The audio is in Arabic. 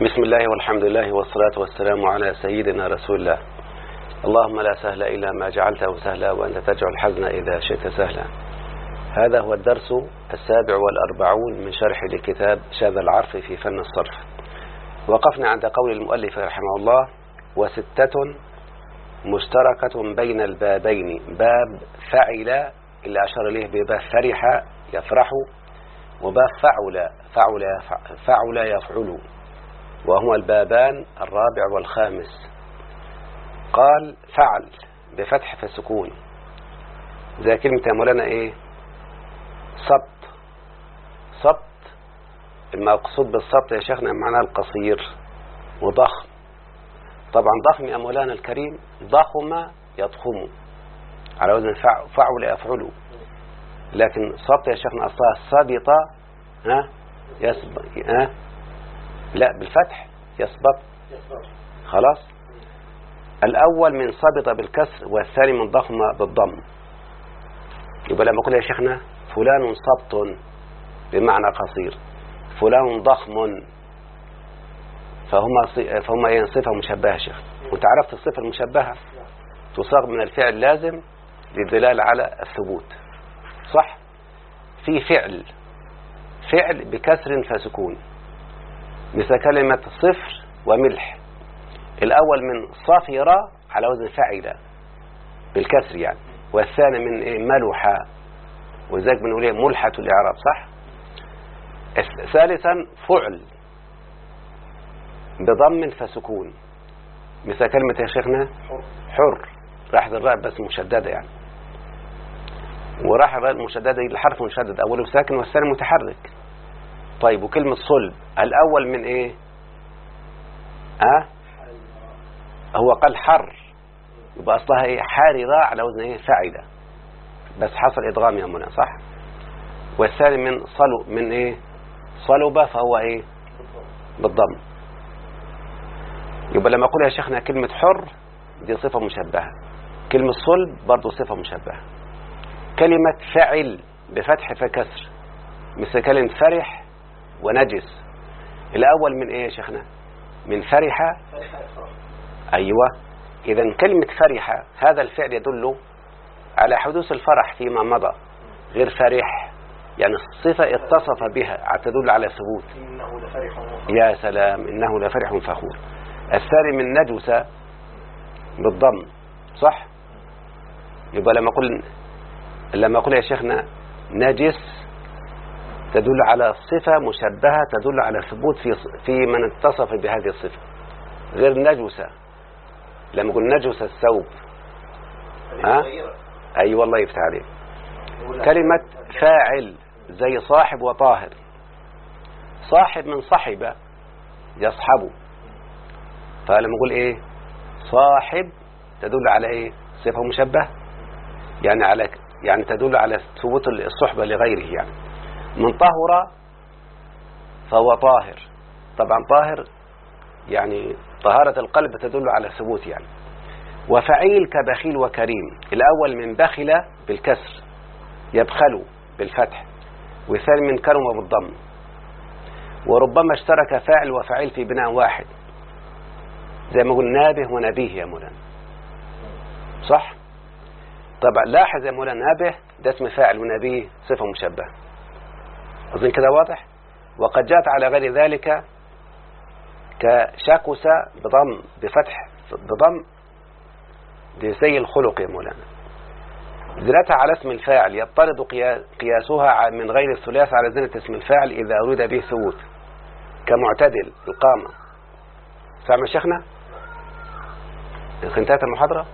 بسم الله والحمد لله والصلاة والسلام على سيدنا رسول الله اللهم لا سهل إلا ما جعلته سهلا وأنت تجعل الحزن إذا شئت سهلا هذا هو الدرس السابع والأربعون من شرح لكتاب شاذ العرف في فن الصرف وقفنا عند قول المؤلف رحمه الله وستة مشتركة بين البابين باب فعل اللي أشار إليه بباب فرح يفرح وباب فعل فعل فعل يفعل وهما البابان الرابع والخامس. قال فعل بفتح فسكون زي كلمة يا مولانا إيه؟ سبط سبط المقصود بالسبط يا شيخنا معناه القصير وضخم. طبعا ضخم يا مولانا الكريم ضخم يضخم. على وزن فعل يفعل. لكن سبط يا شيخنا أصلها سبط ها؟ يسبط ها؟ لا بالفتح. يسبط خلاص. الأول من سبط بالكسر والثاني من ضخم بالضم. يبقى لما أقول يا شيخنا فلان سبط بمعنى قصير. فلان ضخم. فهما فهما إيه؟ صفة مشبهة شيخ. وانت عرفت الصفة المشبهة؟ تصاغ من الفعل لازم للدلالة على الثبوت. صح؟ في فعل. فعل بكسر فسكون. مثل كلمة صفر وملح. الأول من صفر على وزن فعل بالكسر يعني. والثاني من إيه؟ ملح وذلك بنقول إيه ملحة الإعراب صح؟ ثالثا فعل بضم فسكون. مثل كلمة يا شيخنا؟ حر. راح الراء بس مشددة يعني. وراح الراء المشددة الحرف مشدد أوله ساكن والثاني متحرك. طيب وكلمة صلب الأول من إيه؟ أه؟ هو قال حر يبقى أصلها إيه؟ حاررة على وزن إيه؟ فاعلة. بس حصل إدغام يا منى صح؟ والثاني من صلو من إيه؟ صلب فهو إيه؟ بالضم. يبقى لما أقول يا شيخنا كلمة حر دي صفة مشبهة. كلمة صلب برضو صفة مشبهة. كلمة فعل بفتح فكسر مثل كلمة فرح ونجس. الأول من إيه يا شيخنا؟ من فرح. أيوة. إذا كلمة فرح هذا الفعل يدل على حدوث الفرح فيما مضى. غير فرح يعني الصفة اتصف بها تدل على ثبوت. إنه لفرح يا سلام إنه لفرح فخور. الثاني من نجس بالضم صح؟ يبقى لما أقول لما أقول يا شيخنا نجس تدل على صفة مشبهة تدل على ثبوت في في من اتصف بهذه الصفة. غير نجس لما أقول نجس الثوب. ها؟ أي والله يفتح عليك. كلمة فاعل زي صاحب وطاهر. صاحب من صحب يصحب. فلما نقول إيه؟ صاحب تدل على إيه؟ صفة مشبهة. يعني على يعني تدل على ثبوت الصحبة لغيره يعني. من طهر فهو طاهر. طبعا طاهر يعني طهارة القلب تدل على ثبوت يعني. وفعيل كبخيل وكريم. الأول من بخل بالكسر يبخل بالفتح والثاني من كرم بالضم وربما اشترك فاعل وفعيل في بناء واحد. زي ما قلنا نابه ونبيه يا مولانا. صح؟ طبعا لاحظ يا مولانا نابه ده اسم فاعل ونبيه صفة مشبهة. أظن كده واضح؟ وقد جاءت على غير ذلك كشاكس بضم بفتح بضم زي الخلق يا مولانا. دلالتها على اسم الفاعل يضطرد قياسها من غير الثلاث على زنة اسم الفاعل إذا أريد به ثبوت كمعتدل القامة. سامع شيخنا؟ انتهت المحاضرة.